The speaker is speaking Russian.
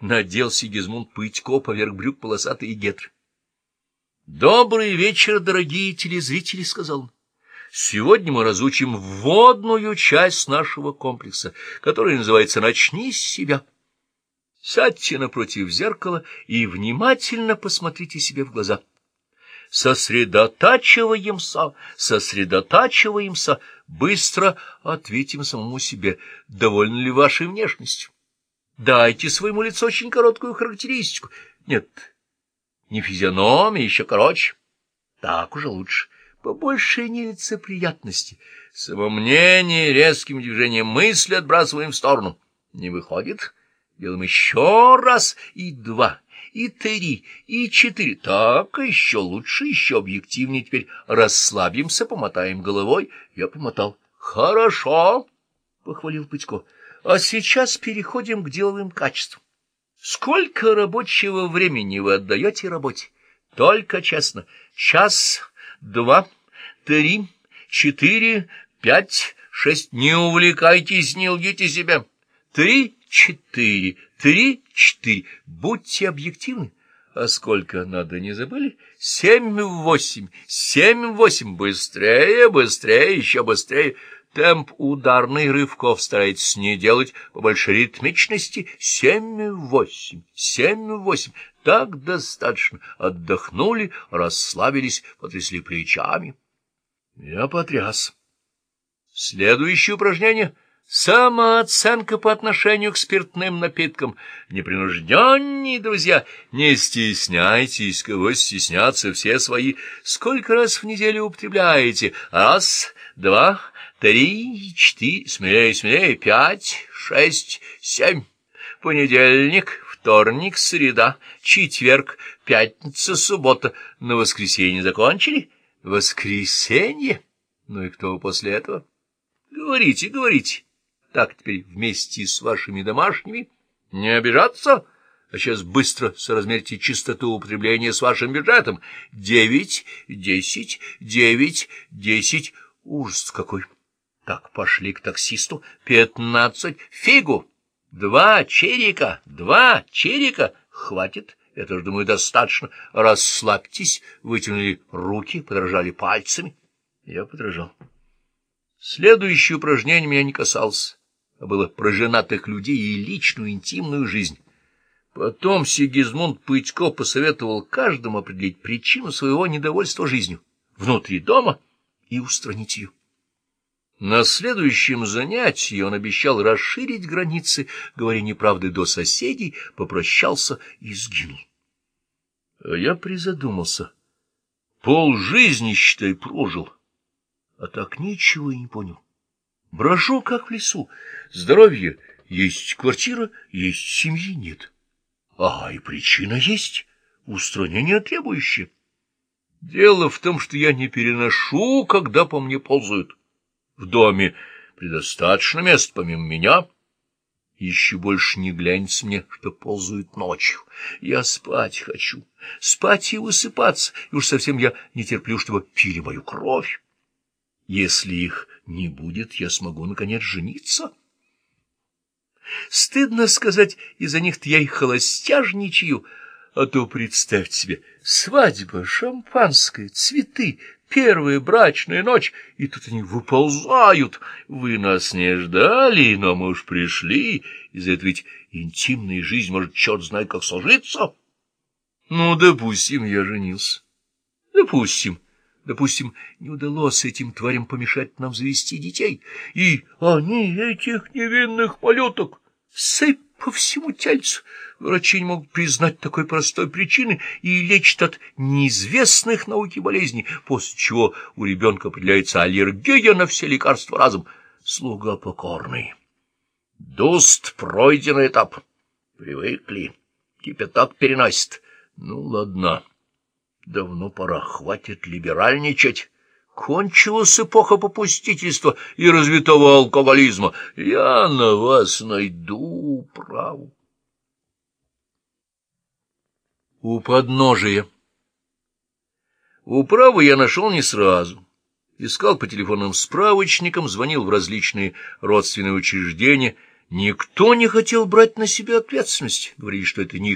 Надел Сигизмунд Пытько поверх брюк полосатые гетры. — Добрый вечер, дорогие телезрители, — сказал он. — Сегодня мы разучим вводную часть нашего комплекса, который называется «Начни с себя». Сядьте напротив зеркала и внимательно посмотрите себе в глаза. Сосредотачиваемся, сосредотачиваемся, быстро ответим самому себе, довольны ли вашей внешностью. Дайте своему лицу очень короткую характеристику. Нет, не физиономия, еще короче. Так уже лучше. Побольше нелицеприятности. Самомнение резким движением мысли отбрасываем в сторону. Не выходит? Делаем еще раз и два, и три, и четыре. Так, еще лучше, еще объективнее. Теперь расслабимся, помотаем головой. Я помотал. Хорошо, — похвалил Пытько. А сейчас переходим к деловым качествам. Сколько рабочего времени вы отдаете работе? Только честно. Час, два, три, четыре, пять, шесть. Не увлекайтесь, не лгите себя. Три, четыре, три, четыре. Будьте объективны. А сколько надо, не забыли? Семь, восемь, семь, восемь. Быстрее, быстрее, еще быстрее. Темп ударный рывков старайтесь не делать по большой ритмичности. Семь-восемь, семь-восемь. Так достаточно. Отдохнули, расслабились, потрясли плечами. Я потряс. Следующее упражнение — самооценка по отношению к спиртным напиткам. Непринужденнее, друзья, не стесняйтесь, кого стесняться все свои. Сколько раз в неделю употребляете? Раз, два, три, четыре, смелее, смелее, пять, шесть, семь. Понедельник, вторник, среда, четверг, пятница, суббота. На воскресенье закончили? Воскресенье? Ну и кто после этого? Говорите, говорите. Так теперь вместе с вашими домашними. Не обижаться? А сейчас быстро соразмерьте чистоту употребления с вашим бюджетом. Девять, десять, девять, десять. Ужас какой! Так, пошли к таксисту. Пятнадцать. Фигу. Два черика. Два черика. Хватит. Это ж, думаю, достаточно. Расслабьтесь. Вытянули руки, подражали пальцами. Я подражал. Следующее упражнение меня не касалось, а было про женатых людей и личную интимную жизнь. Потом Сигизмунд Пытько посоветовал каждому определить причину своего недовольства жизнью внутри дома и устранить ее. На следующем занятии он обещал расширить границы, говоря неправды до соседей, попрощался и сгинул. А я призадумался. Пол жизни, считай, прожил, а так ничего и не понял. Брожу, как в лесу. Здоровье есть, квартира есть, семьи нет. А и причина есть, устранение требующее. Дело в том, что я не переношу, когда по мне ползают. В доме предостаточно мест помимо меня. Еще больше не глянется мне, что ползают ночью. Я спать хочу, спать и высыпаться, и уж совсем я не терплю, чтобы пили мою кровь. Если их не будет, я смогу, наконец, жениться. Стыдно сказать, из-за них-то я и холостяжничаю, а то представьте себе, свадьба, шампанское, цветы, Первая брачная ночь, и тут они выползают. Вы нас не ждали, но мы уж пришли. Из-за этого ведь интимная жизнь может черт знает как сложиться. Ну, допустим, я женился. Допустим. Допустим, не удалось этим тварям помешать нам завести детей. И они, этих невинных полеток, сыпь по всему тельцу. Врачи не могут признать такой простой причины и лечат от неизвестных науки болезней, после чего у ребенка определяется аллергия на все лекарства разом. Слуга покорный. Дуст — пройденный этап. Привыкли. Кипяток переносит. Ну, ладно. Давно пора. Хватит либеральничать. Кончилась эпоха попустительства и развитого алкоголизма. Я на вас найду праву. У подножия. Управу я нашел не сразу. Искал по телефонным справочникам, звонил в различные родственные учреждения, Никто не хотел брать на себя ответственность, говорили, что это не их